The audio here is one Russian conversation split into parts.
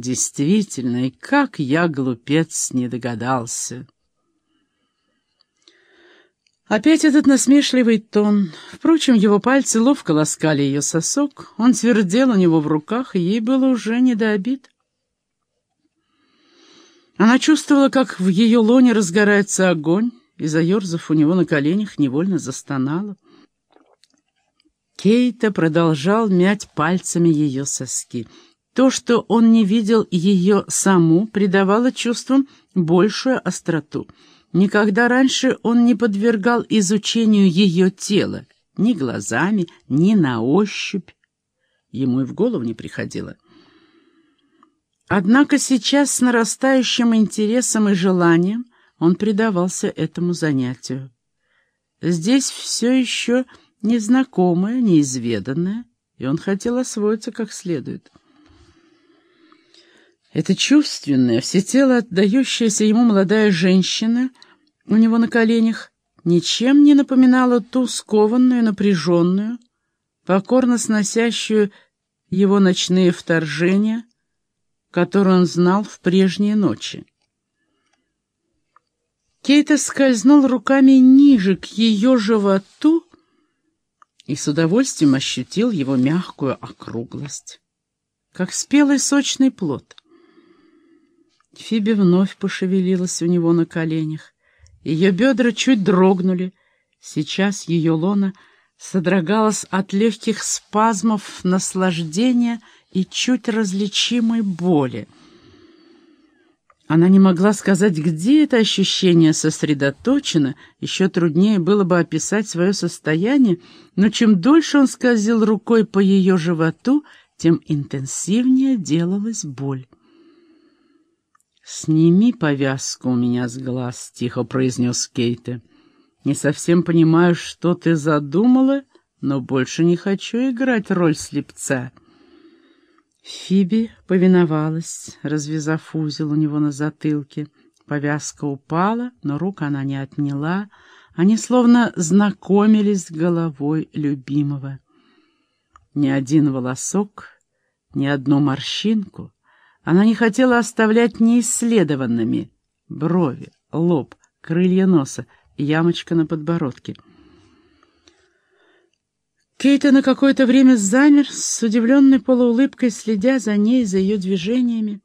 действительно, и как я, глупец, не догадался. Опять этот насмешливый тон. Впрочем, его пальцы ловко ласкали ее сосок, он твердел у него в руках, и ей было уже не до обид. Она чувствовала, как в ее лоне разгорается огонь, и, заерзав у него на коленях, невольно застонала. Кейта продолжал мять пальцами ее соски. То, что он не видел ее саму, придавало чувствам большую остроту. Никогда раньше он не подвергал изучению ее тела, ни глазами, ни на ощупь. Ему и в голову не приходило. Однако сейчас с нарастающим интересом и желанием он предавался этому занятию. Здесь все еще незнакомое, неизведанное, и он хотел освоиться как следует. Эта чувственная, всецело отдающаяся ему молодая женщина у него на коленях ничем не напоминала ту скованную, напряженную, покорно сносящую его ночные вторжения, которую он знал в прежние ночи. Кейта скользнул руками ниже, к ее животу, и с удовольствием ощутил его мягкую округлость, как спелый сочный плод. Фиби вновь пошевелилась у него на коленях. Ее бедра чуть дрогнули. Сейчас ее лона содрогалась от легких спазмов наслаждения и чуть различимой боли. Она не могла сказать, где это ощущение сосредоточено, еще труднее было бы описать свое состояние, но чем дольше он скользил рукой по ее животу, тем интенсивнее делалась боль. «Сними повязку у меня с глаз», — тихо произнес Кейте. «Не совсем понимаю, что ты задумала, но больше не хочу играть роль слепца». Фиби повиновалась, развязав узел у него на затылке. Повязка упала, но рук она не отняла. Они словно знакомились с головой любимого. Ни один волосок, ни одну морщинку она не хотела оставлять неисследованными. Брови, лоб, крылья носа, ямочка на подбородке — Кейта на какое-то время замер, с удивленной полуулыбкой, следя за ней, за ее движениями.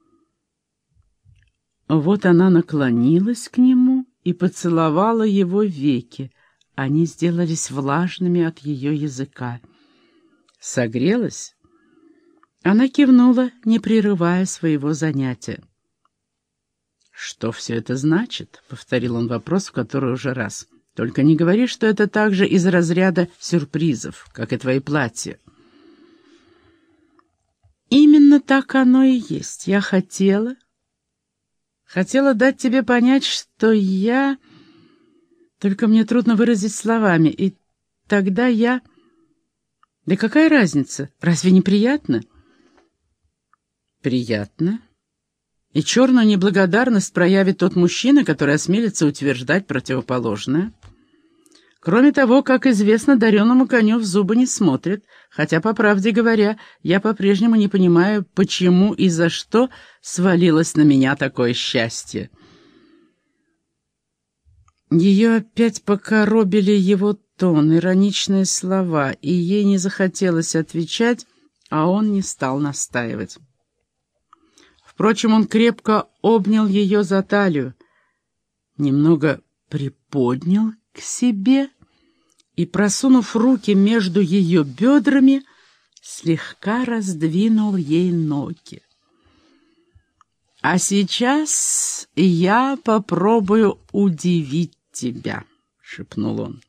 Вот она наклонилась к нему и поцеловала его веки. Они сделались влажными от ее языка. Согрелась? Она кивнула, не прерывая своего занятия. «Что все это значит?» — повторил он вопрос, в который уже раз. Только не говори, что это также из разряда сюрпризов, как и твои платья. Именно так оно и есть. Я хотела... Хотела дать тебе понять, что я... Только мне трудно выразить словами. И тогда я... Да какая разница? Разве не приятно? И черную неблагодарность проявит тот мужчина, который осмелится утверждать противоположное. Кроме того, как известно, дареному коню в зубы не смотрят, хотя, по правде говоря, я по-прежнему не понимаю, почему и за что свалилось на меня такое счастье. Ее опять покоробили его тон, ироничные слова, и ей не захотелось отвечать, а он не стал настаивать. Впрочем, он крепко обнял ее за талию, немного приподнял к себе и, просунув руки между ее бедрами, слегка раздвинул ей ноги. «А сейчас я попробую удивить тебя», — шепнул он.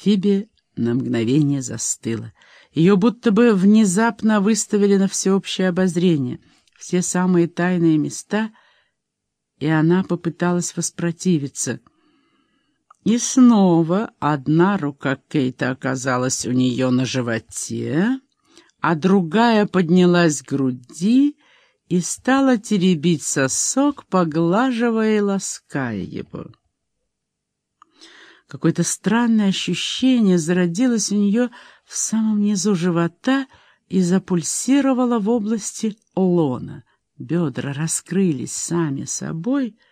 Фиби на мгновение застыла. Ее будто бы внезапно выставили на всеобщее обозрение, все самые тайные места, и она попыталась воспротивиться — и снова одна рука Кейта оказалась у нее на животе, а другая поднялась к груди и стала теребить сосок, поглаживая и лаская его. Какое-то странное ощущение зародилось у нее в самом низу живота и запульсировало в области лона. бедра раскрылись сами собой —